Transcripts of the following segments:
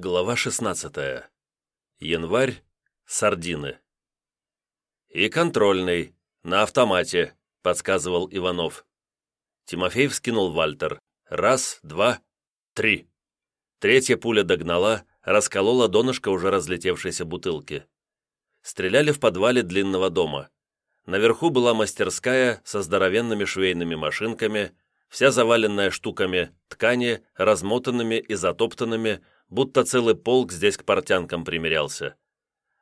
Глава 16. Январь. Сардины. «И контрольный. На автомате», — подсказывал Иванов. Тимофей вскинул Вальтер. Раз, два, три. Третья пуля догнала, расколола донышко уже разлетевшейся бутылки. Стреляли в подвале длинного дома. Наверху была мастерская со здоровенными швейными машинками, вся заваленная штуками ткани, размотанными и затоптанными, будто целый полк здесь к портянкам примерялся.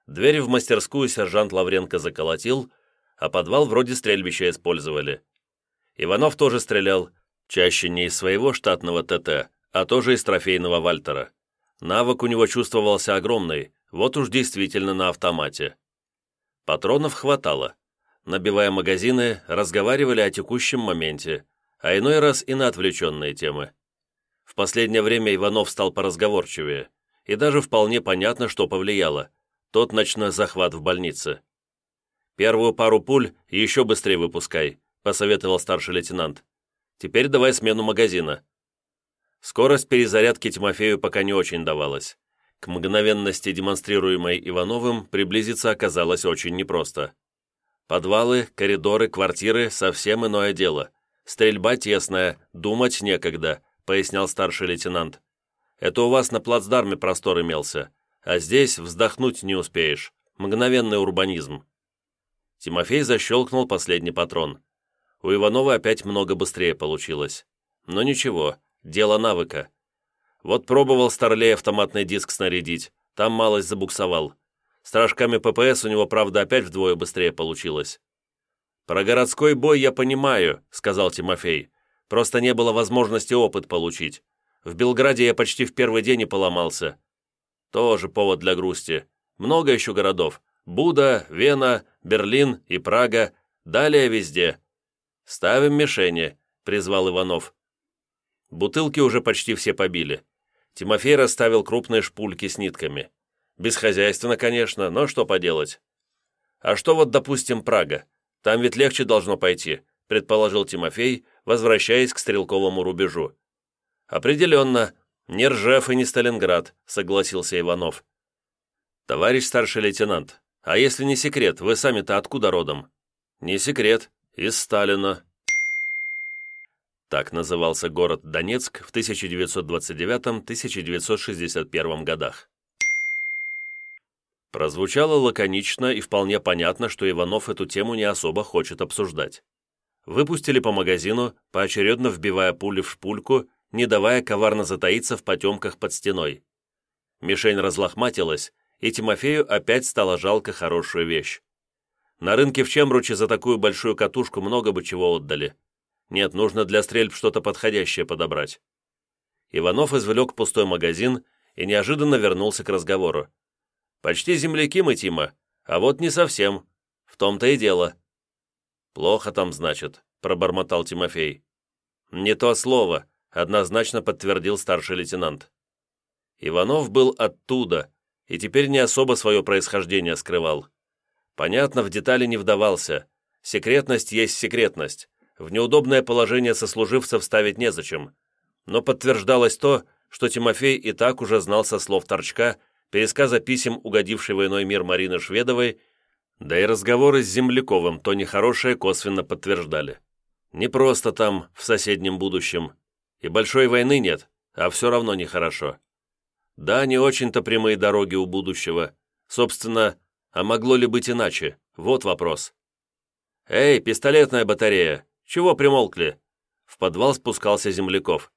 Двери в мастерскую сержант Лавренко заколотил, а подвал вроде стрельбища использовали. Иванов тоже стрелял, чаще не из своего штатного ТТ, а тоже из трофейного Вальтера. Навык у него чувствовался огромный, вот уж действительно на автомате. Патронов хватало. Набивая магазины, разговаривали о текущем моменте, а иной раз и на отвлеченные темы. Последнее время Иванов стал поразговорчивее, и даже вполне понятно, что повлияло. Тот ночной захват в больнице. «Первую пару пуль еще быстрее выпускай», — посоветовал старший лейтенант. «Теперь давай смену магазина». Скорость перезарядки Тимофею пока не очень давалась. К мгновенности, демонстрируемой Ивановым, приблизиться оказалось очень непросто. Подвалы, коридоры, квартиры — совсем иное дело. Стрельба тесная, думать некогда, пояснял старший лейтенант. «Это у вас на плацдарме простор имелся, а здесь вздохнуть не успеешь. Мгновенный урбанизм». Тимофей защелкнул последний патрон. У Иванова опять много быстрее получилось. Но ничего, дело навыка. Вот пробовал Старлей автоматный диск снарядить, там малость забуксовал. С рожками ППС у него, правда, опять вдвое быстрее получилось. «Про городской бой я понимаю», — сказал Тимофей. Просто не было возможности опыт получить. В Белграде я почти в первый день и поломался. Тоже повод для грусти. Много еще городов. Буда, Вена, Берлин и Прага. Далее везде. «Ставим мишени», — призвал Иванов. Бутылки уже почти все побили. Тимофей расставил крупные шпульки с нитками. Бесхозяйственно, конечно, но что поделать. А что вот, допустим, Прага? Там ведь легче должно пойти, предположил Тимофей, возвращаясь к стрелковому рубежу. «Определенно, не Ржев и не Сталинград», — согласился Иванов. «Товарищ старший лейтенант, а если не секрет, вы сами-то откуда родом?» «Не секрет, из Сталина». Так назывался город Донецк в 1929-1961 годах. Прозвучало лаконично и вполне понятно, что Иванов эту тему не особо хочет обсуждать выпустили по магазину, поочередно вбивая пули в шпульку, не давая коварно затаиться в потемках под стеной. Мишень разлохматилась, и Тимофею опять стало жалко хорошую вещь. На рынке в Чемруче за такую большую катушку много бы чего отдали. Нет, нужно для стрельб что-то подходящее подобрать. Иванов извлек пустой магазин и неожиданно вернулся к разговору. «Почти земляки мы, Тима, а вот не совсем. В том-то и дело. «Плохо там, значит», — пробормотал Тимофей. «Не то слово», — однозначно подтвердил старший лейтенант. Иванов был оттуда и теперь не особо свое происхождение скрывал. Понятно, в детали не вдавался. Секретность есть секретность. В неудобное положение сослуживцев ставить незачем. Но подтверждалось то, что Тимофей и так уже знал со слов Торчка, пересказа писем угодившей в иной мир Марины Шведовой да и разговоры с Земляковым то нехорошее косвенно подтверждали. Не просто там, в соседнем будущем. И большой войны нет, а все равно нехорошо. Да, не очень-то прямые дороги у будущего. Собственно, а могло ли быть иначе? Вот вопрос. «Эй, пистолетная батарея! Чего примолкли?» В подвал спускался Земляков.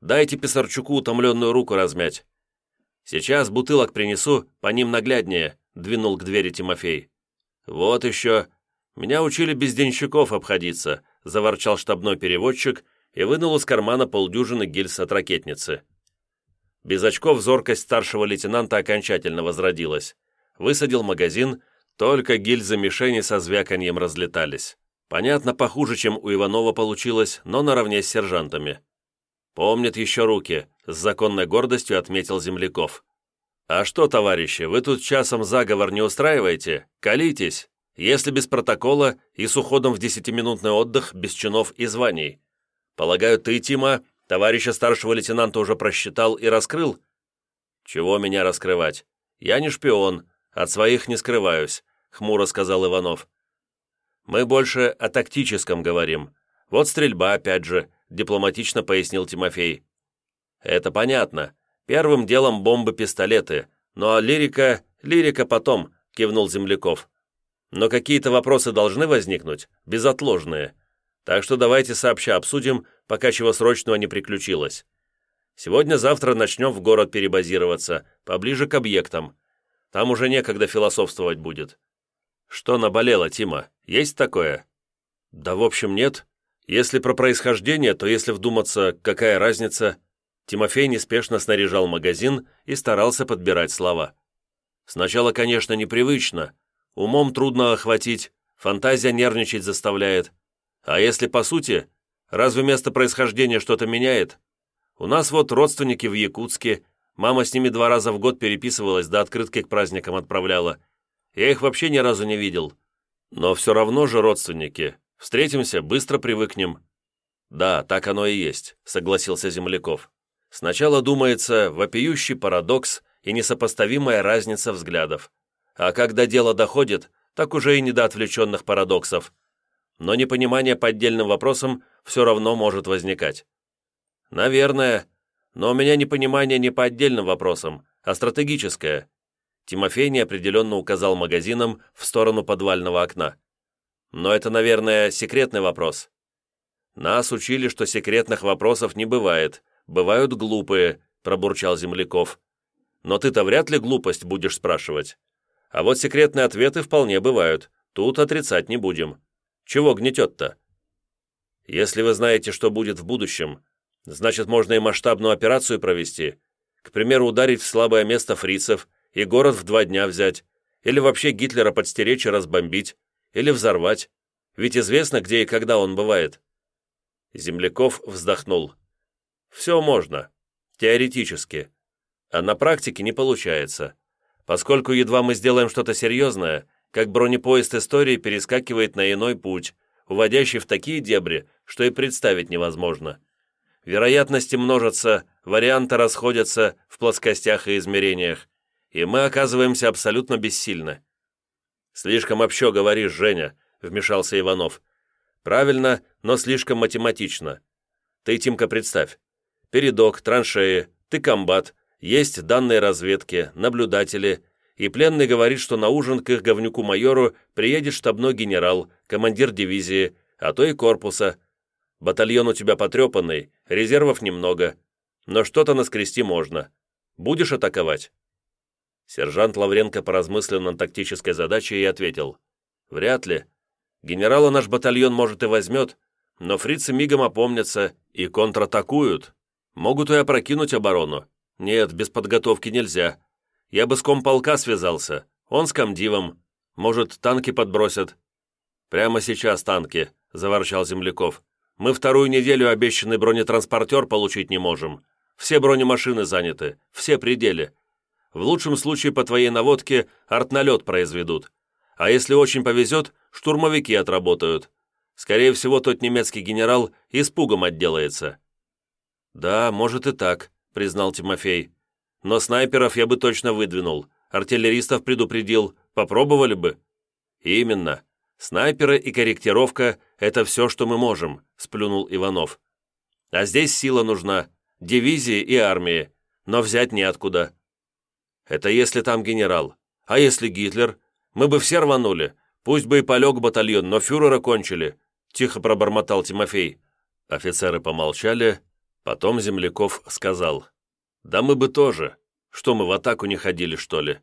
«Дайте Писарчуку утомленную руку размять». «Сейчас бутылок принесу, по ним нагляднее», — двинул к двери Тимофей. «Вот еще. Меня учили без денщиков обходиться», — заворчал штабной переводчик и вынул из кармана полдюжины гильз от ракетницы. Без очков зоркость старшего лейтенанта окончательно возродилась. Высадил магазин, только гильзы мишени со звяканьем разлетались. Понятно, похуже, чем у Иванова получилось, но наравне с сержантами. «Помнят еще руки», — с законной гордостью отметил Земляков. «А что, товарищи, вы тут часом заговор не устраиваете? Колитесь, если без протокола и с уходом в десятиминутный отдых без чинов и званий. Полагаю, ты, Тима, товарища старшего лейтенанта уже просчитал и раскрыл?» «Чего меня раскрывать? Я не шпион, от своих не скрываюсь», — хмуро сказал Иванов. «Мы больше о тактическом говорим. Вот стрельба, опять же», — дипломатично пояснил Тимофей. «Это понятно. Первым делом бомбы-пистолеты. Ну а лирика... Лирика потом», — кивнул Земляков. «Но какие-то вопросы должны возникнуть, безотложные. Так что давайте сообща обсудим, пока чего срочного не приключилось. Сегодня-завтра начнем в город перебазироваться, поближе к объектам. Там уже некогда философствовать будет. Что наболело, Тима? Есть такое? Да, в общем, нет. Если про происхождение, то если вдуматься, какая разница? Тимофей неспешно снаряжал магазин и старался подбирать слова. Сначала, конечно, непривычно. Умом трудно охватить, фантазия нервничать заставляет. А если по сути, разве место происхождения что-то меняет? У нас вот родственники в Якутске, мама с ними два раза в год переписывалась, да открытки к праздникам отправляла. Я их вообще ни разу не видел. Но все равно же родственники. Встретимся, быстро привыкнем». «Да, так оно и есть», — согласился Земляков. «Сначала думается вопиющий парадокс и несопоставимая разница взглядов. А когда дело доходит, так уже и не до отвлеченных парадоксов но непонимание по отдельным вопросам все равно может возникать. Наверное, но у меня непонимание не по отдельным вопросам, а стратегическое. Тимофей неопределенно указал магазином в сторону подвального окна. Но это, наверное, секретный вопрос. Нас учили, что секретных вопросов не бывает, бывают глупые, пробурчал Земляков. Но ты-то вряд ли глупость будешь спрашивать. А вот секретные ответы вполне бывают, тут отрицать не будем. Чего гнетет-то? Если вы знаете, что будет в будущем, значит, можно и масштабную операцию провести. К примеру, ударить в слабое место фрицев и город в два дня взять, или вообще Гитлера подстеречь и разбомбить, или взорвать. Ведь известно, где и когда он бывает. Земляков вздохнул. Все можно. Теоретически. А на практике не получается. Поскольку едва мы сделаем что-то серьезное, как бронепоезд истории перескакивает на иной путь, уводящий в такие дебри, что и представить невозможно. Вероятности множатся, варианты расходятся в плоскостях и измерениях, и мы оказываемся абсолютно бессильны. «Слишком общо говоришь, Женя», — вмешался Иванов. «Правильно, но слишком математично. Ты, Тимка, представь. Передок, траншеи, ты комбат, есть данные разведки, наблюдатели — и пленный говорит, что на ужин к их говнюку-майору приедет штабной генерал, командир дивизии, а то и корпуса. Батальон у тебя потрепанный, резервов немного, но что-то наскрести можно. Будешь атаковать?» Сержант Лавренко поразмыслил над тактической задачей и ответил. «Вряд ли. Генерала наш батальон, может, и возьмет, но фрицы мигом опомнятся и контратакуют. Могут и опрокинуть оборону. Нет, без подготовки нельзя. Я бы с комполка связался, он с комдивом. Может, танки подбросят?» «Прямо сейчас танки», — заворчал Земляков. «Мы вторую неделю обещанный бронетранспортер получить не можем. Все бронемашины заняты, все пределы. В лучшем случае по твоей наводке артналет произведут. А если очень повезет, штурмовики отработают. Скорее всего, тот немецкий генерал испугом отделается». «Да, может и так», — признал Тимофей. Но снайперов я бы точно выдвинул, артиллеристов предупредил, попробовали бы». «Именно. Снайперы и корректировка — это все, что мы можем», — сплюнул Иванов. «А здесь сила нужна, дивизии и армии, но взять неоткуда». «Это если там генерал. А если Гитлер? Мы бы все рванули. Пусть бы и полег батальон, но фюрера кончили», — тихо пробормотал Тимофей. Офицеры помолчали, потом Земляков сказал. «Да мы бы тоже. Что, мы в атаку не ходили, что ли?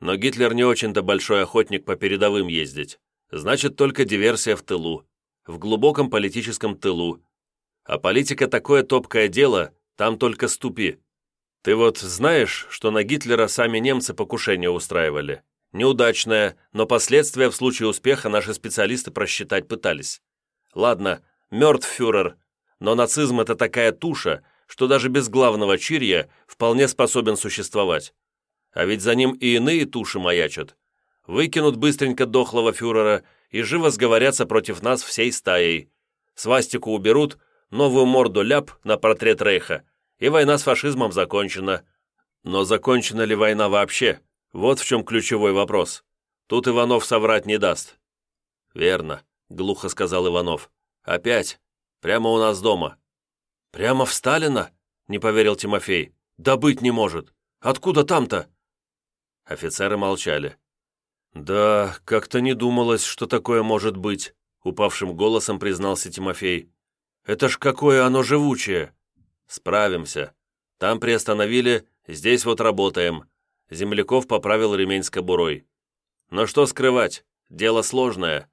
Но Гитлер не очень-то большой охотник по передовым ездить. Значит, только диверсия в тылу. В глубоком политическом тылу. А политика такое топкое дело, там только ступи. Ты вот знаешь, что на Гитлера сами немцы покушение устраивали? Неудачное, но последствия в случае успеха наши специалисты просчитать пытались. Ладно, мертв фюрер, но нацизм это такая туша, что даже без главного чирья вполне способен существовать. А ведь за ним и иные туши маячат. Выкинут быстренько дохлого фюрера и живо сговорятся против нас всей стаей. Свастику уберут, новую морду ляп на портрет Рейха, и война с фашизмом закончена. Но закончена ли война вообще? Вот в чем ключевой вопрос. Тут Иванов соврать не даст». «Верно», — глухо сказал Иванов. «Опять. Прямо у нас дома». «Прямо в Сталина?» — не поверил Тимофей. «Да быть не может. Откуда там-то?» Офицеры молчали. «Да, как-то не думалось, что такое может быть», — упавшим голосом признался Тимофей. «Это ж какое оно живучее!» «Справимся. Там приостановили, здесь вот работаем». Земляков поправил ремень с кобурой. «Но что скрывать? Дело сложное.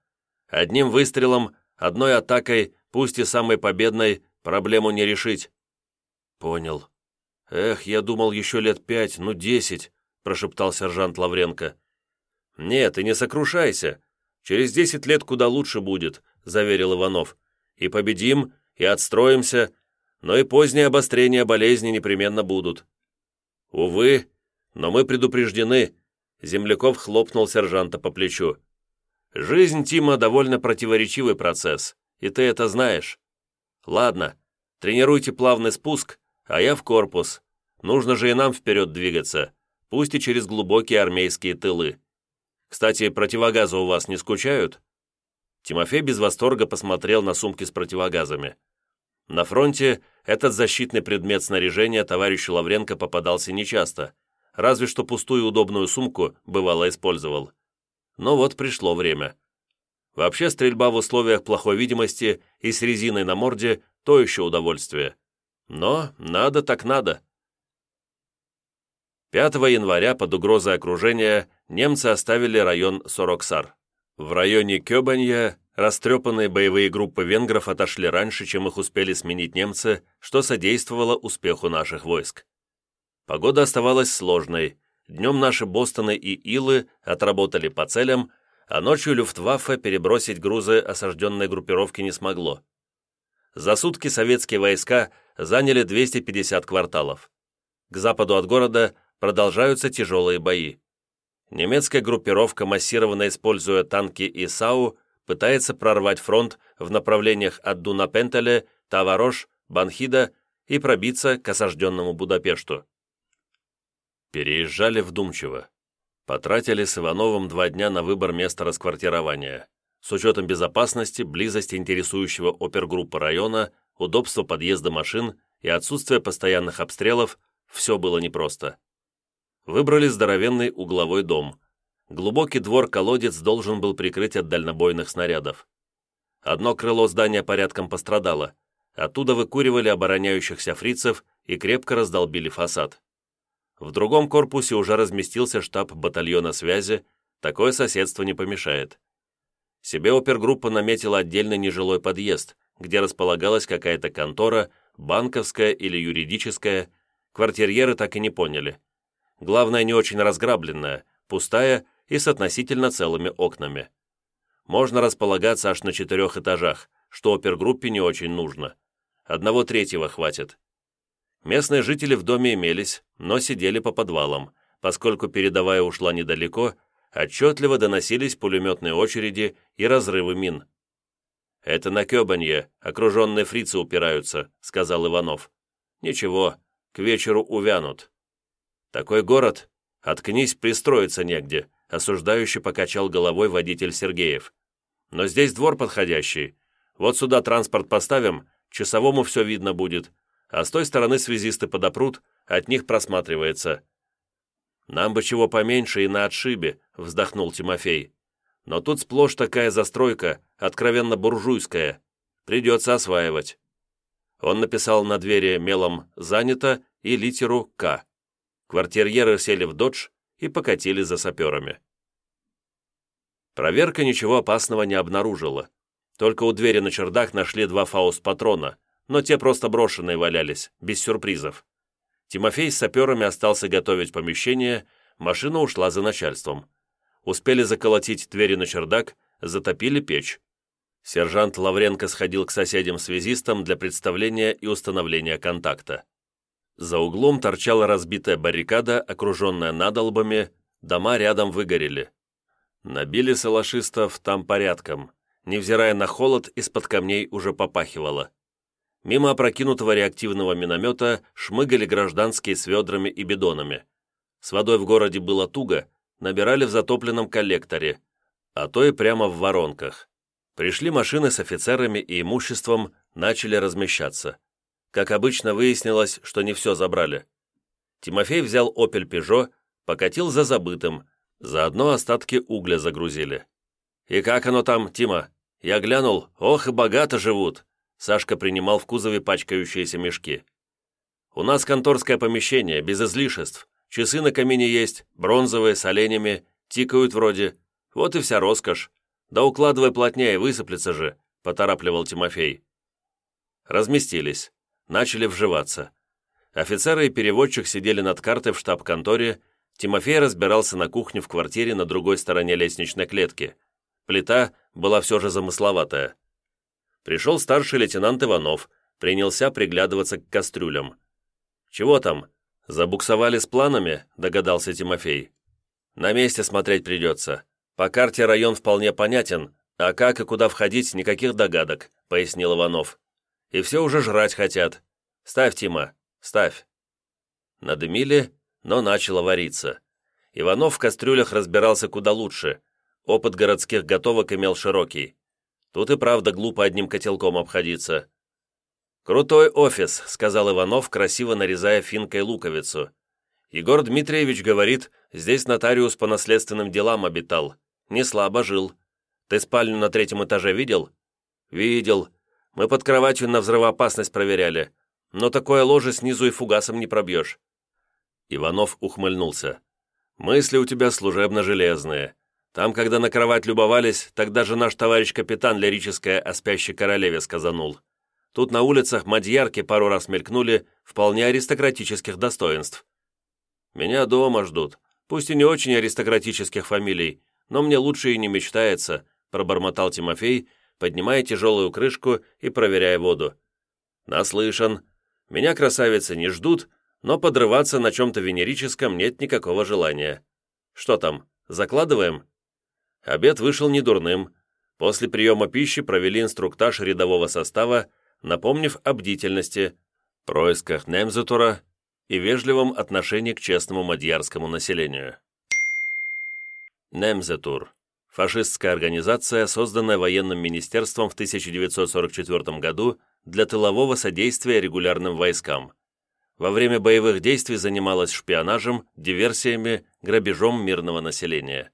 Одним выстрелом, одной атакой, пусть и самой победной, проблему не решить». «Понял. Эх, я думал еще лет пять, ну десять», прошептал сержант Лавренко. «Нет, и не сокрушайся. Через десять лет куда лучше будет», заверил Иванов. «И победим, и отстроимся, но и позднее обострение болезни непременно будут». «Увы, но мы предупреждены», Земляков хлопнул сержанта по плечу. «Жизнь Тима довольно противоречивый процесс, и ты это знаешь. Ладно, тренируйте плавный спуск, а я в корпус. Нужно же и нам вперед двигаться, пусть и через глубокие армейские тылы. Кстати, противогазы у вас не скучают?» Тимофей без восторга посмотрел на сумки с противогазами. На фронте этот защитный предмет снаряжения товарищу Лавренко попадался нечасто, разве что пустую удобную сумку бывало использовал. Но вот пришло время. Вообще стрельба в условиях плохой видимости и с резиной на морде – то еще удовольствие. Но надо так надо. 5 января под угрозой окружения немцы оставили район Сороксар. В районе Кёбанья растрепанные боевые группы венгров отошли раньше, чем их успели сменить немцы, что содействовало успеху наших войск. Погода оставалась сложной. Днем наши Бостоны и Илы отработали по целям, а ночью Люфтваффе перебросить грузы осажденной группировки не смогло. За сутки советские войска заняли 250 кварталов. К западу от города продолжаются тяжелые бои. Немецкая группировка, массированно используя танки и САУ, пытается прорвать фронт в направлениях от Дунапентеле, Таварош, Банхида и пробиться к осажденному Будапешту. Переезжали вдумчиво. Потратили с Ивановым два дня на выбор места расквартирования. С учетом безопасности, близости интересующего опергруппы района, удобства подъезда машин и отсутствия постоянных обстрелов, все было непросто. Выбрали здоровенный угловой дом. Глубокий двор-колодец должен был прикрыть от дальнобойных снарядов. Одно крыло здания порядком пострадало. Оттуда выкуривали обороняющихся фрицев и крепко раздолбили фасад. В другом корпусе уже разместился штаб батальона связи, такое соседство не помешает. Себе опергруппа наметила отдельный нежилой подъезд, где располагалась какая-то контора, банковская или юридическая, квартирьеры так и не поняли. Главное, не очень разграбленная, пустая и с относительно целыми окнами. Можно располагаться аж на четырех этажах, что опергруппе не очень нужно. Одного третьего хватит. Местные жители в доме имелись, но сидели по подвалам, поскольку передовая ушла недалеко, отчетливо доносились пулеметные очереди и разрывы мин. «Это на Кёбанье, окруженные фрицы упираются», — сказал Иванов. «Ничего, к вечеру увянут». «Такой город? Откнись, пристроиться негде», — осуждающий покачал головой водитель Сергеев. «Но здесь двор подходящий. Вот сюда транспорт поставим, часовому все видно будет, а с той стороны связисты подопрут, от них просматривается. «Нам бы чего поменьше и на отшибе», — вздохнул Тимофей. «Но тут сплошь такая застройка, откровенно буржуйская. Придется осваивать». Он написал на двери мелом «занято» и литеру «К». Квартирьеры сели в додж и покатили за саперами. Проверка ничего опасного не обнаружила. Только у двери на чердак нашли два фауст-патрона, но те просто брошенные валялись, без сюрпризов. Тимофей с саперами остался готовить помещение, машина ушла за начальством. Успели заколотить двери на чердак, затопили печь. Сержант Лавренко сходил к соседям-связистам для представления и установления контакта. За углом торчала разбитая баррикада, окруженная надолбами, дома рядом выгорели. Набили салашистов там порядком. Невзирая на холод, из-под камней уже попахивало. Мимо опрокинутого реактивного миномета шмыгали гражданские с ведрами и бидонами. С водой в городе было туго, набирали в затопленном коллекторе, а то и прямо в воронках. Пришли машины с офицерами и имуществом, начали размещаться. Как обычно, выяснилось, что не все забрали. Тимофей взял «Опель Пежо», покатил за забытым, заодно остатки угля загрузили. «И как оно там, Тима? Я глянул, ох и богато живут!» Сашка принимал в кузове пачкающиеся мешки. «У нас конторское помещение, без излишеств. Часы на камине есть, бронзовые, с оленями, тикают вроде. Вот и вся роскошь. Да укладывай плотнее, высыплется же», — поторапливал Тимофей. Разместились, начали вживаться. Офицеры и переводчик сидели над картой в штаб-конторе, Тимофей разбирался на кухне в квартире на другой стороне лестничной клетки. Плита была все же замысловатая. Пришел старший лейтенант Иванов, принялся приглядываться к кастрюлям. «Чего там? Забуксовали с планами?» – догадался Тимофей. «На месте смотреть придется. По карте район вполне понятен, а как и куда входить, никаких догадок», – пояснил Иванов. «И все уже жрать хотят. Ставь, Тима, ставь». Надымили, но начало вариться. Иванов в кастрюлях разбирался куда лучше. Опыт городских готовок имел широкий. Тут и правда глупо одним котелком обходиться. «Крутой офис», — сказал Иванов, красиво нарезая финкой луковицу. «Егор Дмитриевич говорит, здесь нотариус по наследственным делам обитал. Не слабо жил. Ты спальню на третьем этаже видел?» «Видел. Мы под кроватью на взрывоопасность проверяли. Но такое ложе снизу и фугасом не пробьешь». Иванов ухмыльнулся. «Мысли у тебя служебно-железные. Там, когда на кровать любовались, тогда же наш товарищ капитан лирическое о спящей королеве сказанул. Тут на улицах мадьярки пару раз мелькнули вполне аристократических достоинств. Меня дома ждут, пусть и не очень аристократических фамилий, но мне лучше и не мечтается», пробормотал Тимофей, поднимая тяжелую крышку и проверяя воду. «Наслышан. Меня красавицы не ждут, но подрываться на чем-то венерическом нет никакого желания. Что там, закладываем?» Обед вышел недурным. После приема пищи провели инструктаж рядового состава, напомнив о бдительности, происках Немзетура и вежливом отношении к честному мадьярскому населению. Немзетур – фашистская организация, созданная военным министерством в 1944 году для тылового содействия регулярным войскам. Во время боевых действий занималась шпионажем, диверсиями, грабежом мирного населения.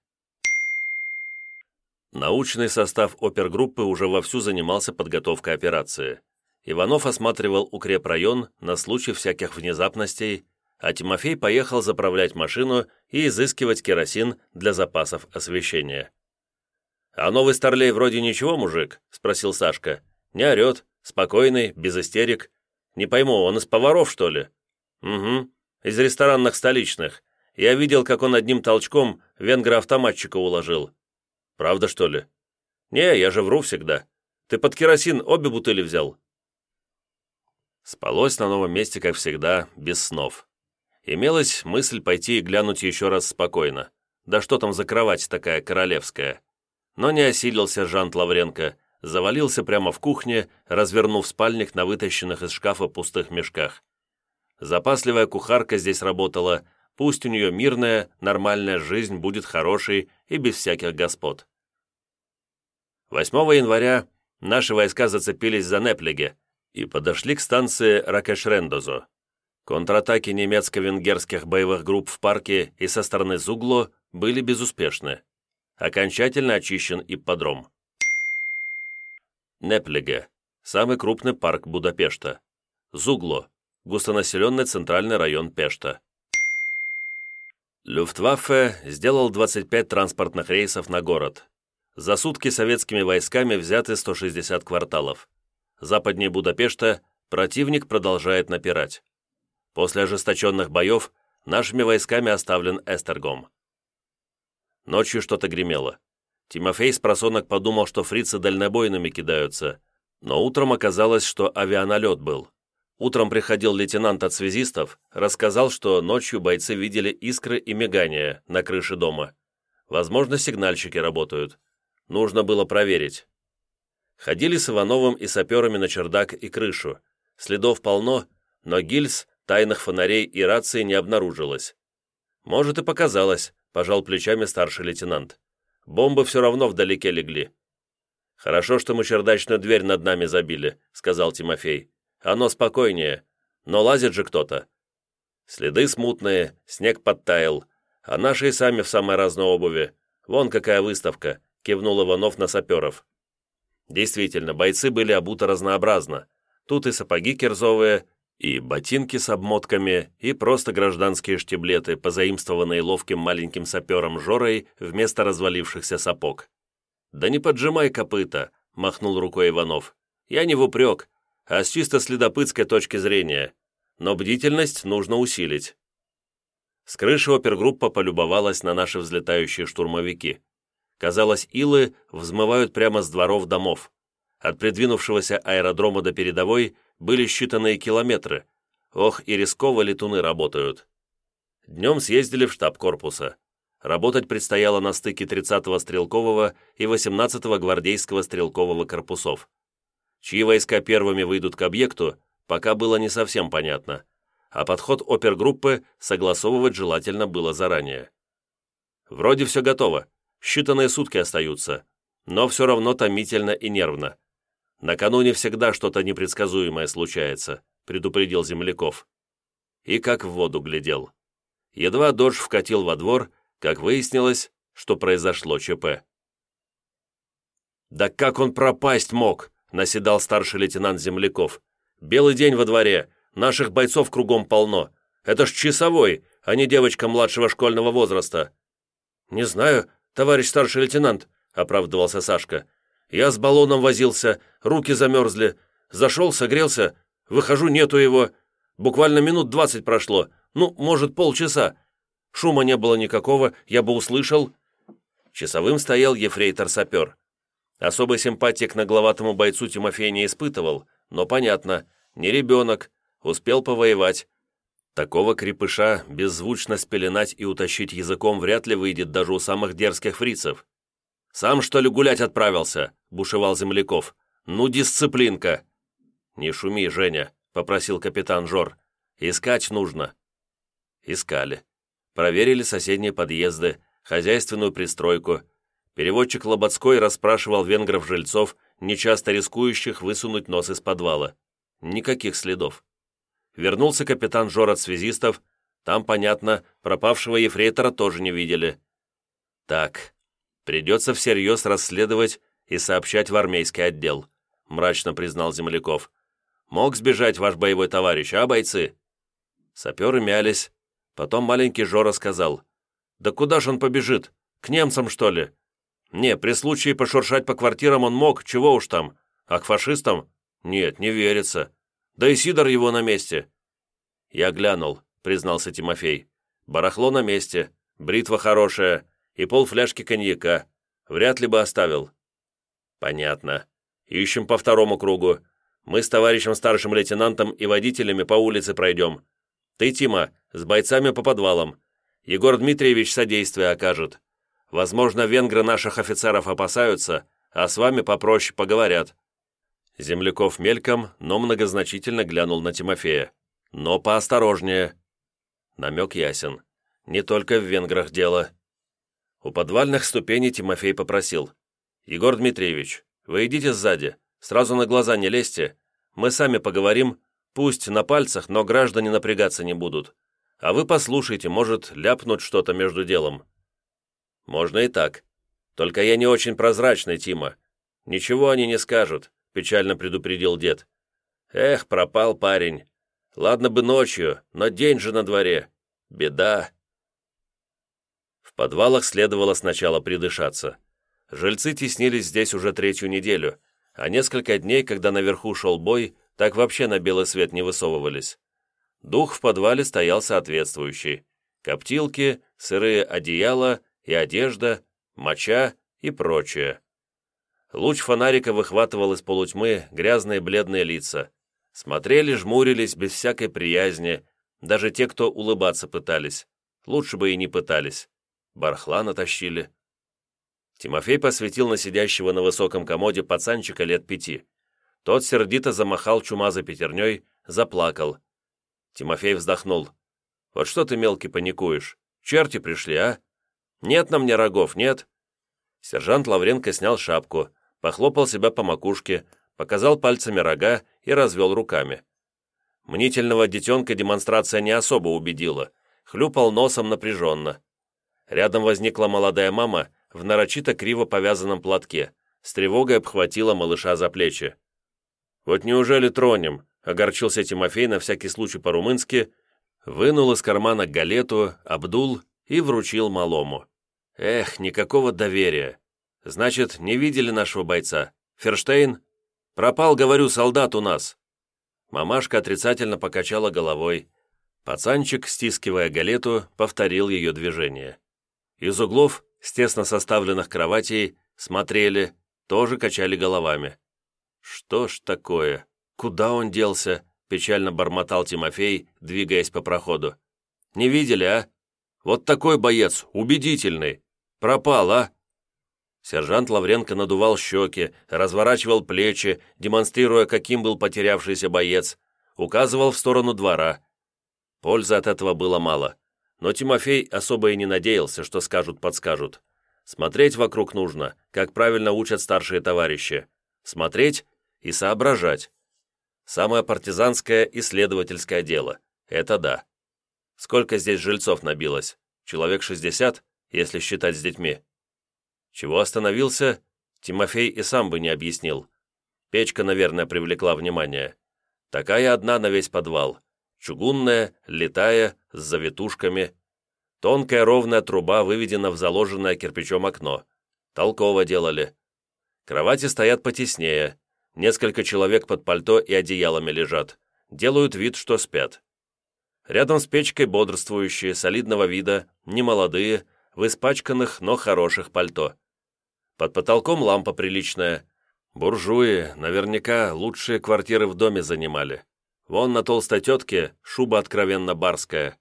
Научный состав опергруппы уже вовсю занимался подготовкой операции. Иванов осматривал укрепрайон на случай всяких внезапностей, а Тимофей поехал заправлять машину и изыскивать керосин для запасов освещения. «А новый старлей вроде ничего, мужик?» – спросил Сашка. «Не орет, спокойный, без истерик. Не пойму, он из поваров, что ли?» «Угу, из ресторанных столичных. Я видел, как он одним толчком венгра-автоматчика уложил. «Правда, что ли?» «Не, я же вру всегда. Ты под керосин обе бутыли взял?» Спалось на новом месте, как всегда, без снов. Имелась мысль пойти и глянуть еще раз спокойно. Да что там за кровать такая королевская? Но не осилился Жант Лавренко, завалился прямо в кухне, развернув спальник на вытащенных из шкафа пустых мешках. Запасливая кухарка здесь работала, Пусть у нее мирная, нормальная жизнь будет хорошей и без всяких господ. 8 января наши войска зацепились за Неплеге и подошли к станции Ракешрендозо. Контратаки немецко-венгерских боевых групп в парке и со стороны Зугло были безуспешны. Окончательно очищен ипподром. Неплеге – самый крупный парк Будапешта. Зугло – густонаселенный центральный район Пешта. Люфтваффе сделал 25 транспортных рейсов на город. За сутки советскими войсками взяты 160 кварталов. Западнее Будапешта противник продолжает напирать. После ожесточенных боев нашими войсками оставлен Эстергом. Ночью что-то гремело. Тимофей с просонок подумал, что фрицы дальнобойными кидаются, но утром оказалось, что авианалет был. Утром приходил лейтенант от связистов, рассказал, что ночью бойцы видели искры и мигания на крыше дома. Возможно, сигнальщики работают. Нужно было проверить. Ходили с Ивановым и саперами на чердак и крышу. Следов полно, но гильз, тайных фонарей и рации не обнаружилось. Может и показалось, пожал плечами старший лейтенант. Бомбы все равно вдалеке легли. «Хорошо, что мы чердачную дверь над нами забили», — сказал Тимофей. «Оно спокойнее. Но лазит же кто-то». Следы смутные, снег подтаял, а наши и сами в самой разной обуви. Вон какая выставка», — кивнул Иванов на саперов. Действительно, бойцы были обуты разнообразно. Тут и сапоги кирзовые, и ботинки с обмотками, и просто гражданские штиблеты, позаимствованные ловким маленьким сапером Жорой вместо развалившихся сапог. «Да не поджимай копыта», — махнул рукой Иванов. «Я не в упрек, а с чисто следопытской точки зрения. Но бдительность нужно усилить». С крыши опергруппа полюбовалась на наши взлетающие штурмовики. Казалось, илы взмывают прямо с дворов домов. От придвинувшегося аэродрома до передовой были считанные километры. Ох, и рисково летуны работают. Днем съездили в штаб корпуса. Работать предстояло на стыке 30-го стрелкового и 18-го гвардейского стрелкового корпусов. Чьи войска первыми выйдут к объекту, пока было не совсем понятно, а подход опергруппы согласовывать желательно было заранее. Вроде все готово, считанные сутки остаются, но все равно томительно и нервно. Накануне всегда что-то непредсказуемое случается, предупредил земляков. И как в воду глядел. Едва дождь вкатил во двор, как выяснилось, что произошло ЧП. «Да как он пропасть мог?» – наседал старший лейтенант Земляков. «Белый день во дворе, наших бойцов кругом полно. Это ж часовой, а не девочка младшего школьного возраста». «Не знаю, товарищ старший лейтенант», – оправдывался Сашка. «Я с баллоном возился, руки замерзли. Зашел, согрелся, выхожу, нету его. Буквально минут двадцать прошло, ну, может, полчаса. Шума не было никакого, я бы услышал». Часовым стоял ефрейтор-сапер. Особой симпатии к нагловатому бойцу Тимофей не испытывал, но понятно, не ребенок, успел повоевать. Такого крепыша беззвучно спеленать и утащить языком вряд ли выйдет даже у самых дерзких фрицев. «Сам, что ли, гулять отправился?» – бушевал земляков. «Ну, дисциплинка!» «Не шуми, Женя», – попросил капитан Жор. «Искать нужно». Искали. Проверили соседние подъезды, хозяйственную пристройку. Переводчик Лоботской расспрашивал венгров-жильцов, нечасто рискующих высунуть нос из подвала. Никаких следов. Вернулся капитан Жор от связистов. Там, понятно, пропавшего ефрейтора тоже не видели. Так, придется всерьез расследовать и сообщать в армейский отдел, мрачно признал Земляков. Мог сбежать ваш боевой товарищ, а, бойцы? Саперы мялись, Потом маленький Жора сказал, «Да куда ж он побежит? К немцам, что ли?» «Не, при случае пошуршать по квартирам он мог, чего уж там. А к фашистам? Нет, не верится. Да и Сидор его на месте». «Я глянул», — признался Тимофей. «Барахло на месте, бритва хорошая и полфляжки коньяка. Вряд ли бы оставил». «Понятно. Ищем по второму кругу. Мы с товарищем старшим лейтенантом и водителями по улице пройдем. Ты, Тима, с бойцами по подвалам. Егор Дмитриевич содействие окажет. Возможно, венгры наших офицеров опасаются, а с вами попроще поговорят». Земляков мельком, но многозначительно глянул на Тимофея. «Но поосторожнее». Намек ясен. Не только в венграх дело. У подвальных ступеней Тимофей попросил. «Егор Дмитриевич, вы идите сзади, сразу на глаза не лезьте. Мы сами поговорим, пусть на пальцах, но граждане напрягаться не будут. А вы послушайте, может, ляпнуть что-то между делом». «Можно и так. Только я не очень прозрачный, Тима. Ничего они не скажут», — печально предупредил дед. «Эх, пропал парень. Ладно бы ночью, но день же на дворе. Беда». В подвалах следовало сначала придышаться. Жильцы теснились здесь уже третью неделю, а несколько дней, когда наверху шел бой, так вообще на белый свет не высовывались. Дух в подвале стоял соответствующий. Коптилки, сырые одеяла и одежда, моча и прочее. Луч фонарика выхватывал из полутьмы грязные бледные лица. Смотрели, жмурились без всякой приязни, даже те, кто улыбаться пытались. Лучше бы и не пытались. Бархла натащили. Тимофей посветил на сидящего на высоком комоде пацанчика лет пяти. Тот сердито замахал чумазой пятерней, заплакал. Тимофей вздохнул. «Вот что ты, мелкий, паникуешь? Черти пришли, а? Нет на мне рогов, нет?» Сержант Лавренко снял шапку, похлопал себя по макушке, показал пальцами рога и развел руками. Мнительного детенка демонстрация не особо убедила, хлюпал носом напряженно. Рядом возникла молодая мама в нарочито криво повязанном платке, с тревогой обхватила малыша за плечи. «Вот неужели тронем?» — огорчился Тимофей на всякий случай по-румынски, вынул из кармана галету, обдул и вручил малому. «Эх, никакого доверия. Значит, не видели нашего бойца? Ферштейн? Пропал, говорю, солдат у нас». Мамашка отрицательно покачала головой. Пацанчик, стискивая галету, повторил ее движение. Из углов, с тесно составленных кроватей, смотрели, тоже качали головами. «Что ж такое? Куда он делся?» — печально бормотал Тимофей, двигаясь по проходу. «Не видели, а? Вот такой боец, убедительный. Пропал, а?» Сержант Лавренко надувал щеки, разворачивал плечи, демонстрируя, каким был потерявшийся боец, указывал в сторону двора. Пользы от этого было мало, но Тимофей особо и не надеялся, что скажут-подскажут. Смотреть вокруг нужно, как правильно учат старшие товарищи. Смотреть и соображать. Самое партизанское исследовательское дело. Это да. Сколько здесь жильцов набилось? Человек 60, если считать с детьми. Чего остановился, Тимофей и сам бы не объяснил. Печка, наверное, привлекла внимание. Такая одна на весь подвал. Чугунная, летая, с завитушками. Тонкая ровная труба выведена в заложенное кирпичом окно. Толково делали. Кровати стоят потеснее. Несколько человек под пальто и одеялами лежат. Делают вид, что спят. Рядом с печкой бодрствующие, солидного вида, немолодые, в испачканных, но хороших пальто. Под потолком лампа приличная. Буржуи, наверняка, лучшие квартиры в доме занимали. Вон на толстой тетке шуба откровенно барская.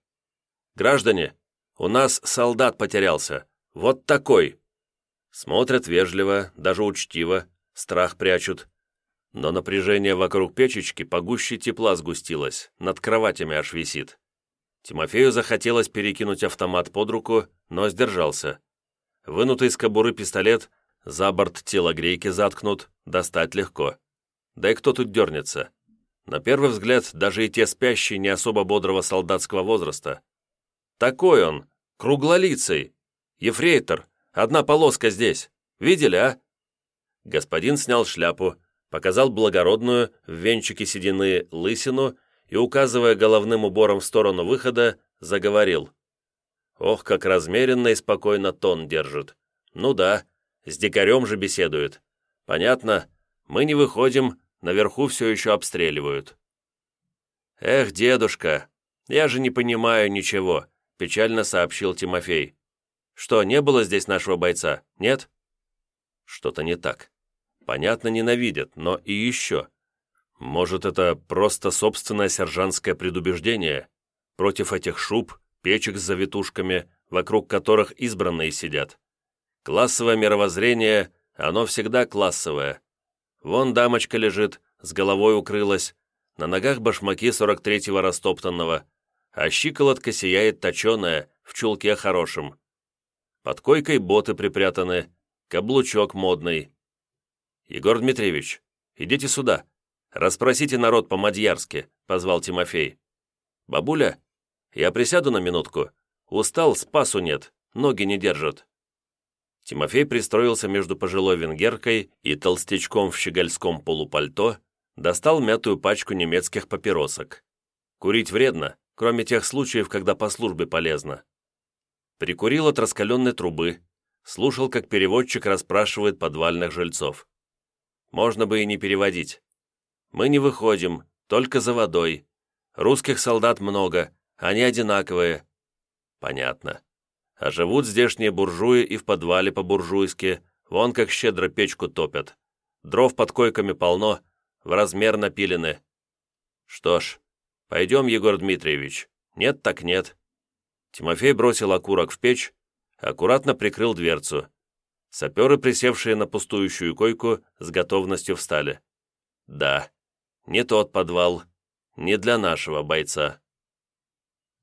Граждане, у нас солдат потерялся. Вот такой. Смотрят вежливо, даже учтиво, страх прячут. Но напряжение вокруг печечки погуще тепла сгустилось, над кроватями аж висит. Тимофею захотелось перекинуть автомат под руку, но сдержался. Вынутый из кобуры пистолет за борт телогрейки заткнут, достать легко. Да и кто тут дернется? На первый взгляд, даже и те спящие не особо бодрого солдатского возраста. Такой он, круглолицый. Ефрейтор, одна полоска здесь. Видели, а? Господин снял шляпу, показал благородную, в венчике седины, лысину и, указывая головным убором в сторону выхода, заговорил. Ох, как размеренно и спокойно тон держит. Ну да, с дикарем же беседует. Понятно, мы не выходим, наверху все еще обстреливают. Эх, дедушка, я же не понимаю ничего, печально сообщил Тимофей. Что, не было здесь нашего бойца, нет? Что-то не так. Понятно, ненавидят, но и еще. Может, это просто собственное сержантское предубеждение против этих шуб, печек с завитушками, вокруг которых избранные сидят. Классовое мировоззрение, оно всегда классовое. Вон дамочка лежит, с головой укрылась, на ногах башмаки 43-го растоптанного, а щиколотка сияет точеная, в чулке хорошем. Под койкой боты припрятаны, каблучок модный. «Егор Дмитриевич, идите сюда. Расспросите народ по-мадьярски», — позвал Тимофей. «Бабуля, я присяду на минутку. Устал, спасу нет, ноги не держат». Тимофей пристроился между пожилой венгеркой и толстячком в щегольском полупальто, достал мятую пачку немецких папиросок. Курить вредно, кроме тех случаев, когда по службе полезно. Прикурил от раскаленной трубы, слушал, как переводчик расспрашивает подвальных жильцов. Можно бы и не переводить. Мы не выходим, только за водой. Русских солдат много, они одинаковые. Понятно. А живут здешние буржуи и в подвале по-буржуйски, вон как щедро печку топят. Дров под койками полно, в размер напилены. Что ж, пойдем, Егор Дмитриевич. Нет так нет. Тимофей бросил окурок в печь, аккуратно прикрыл дверцу. Саперы, присевшие на пустующую койку, с готовностью встали. Да, не тот подвал, не для нашего бойца.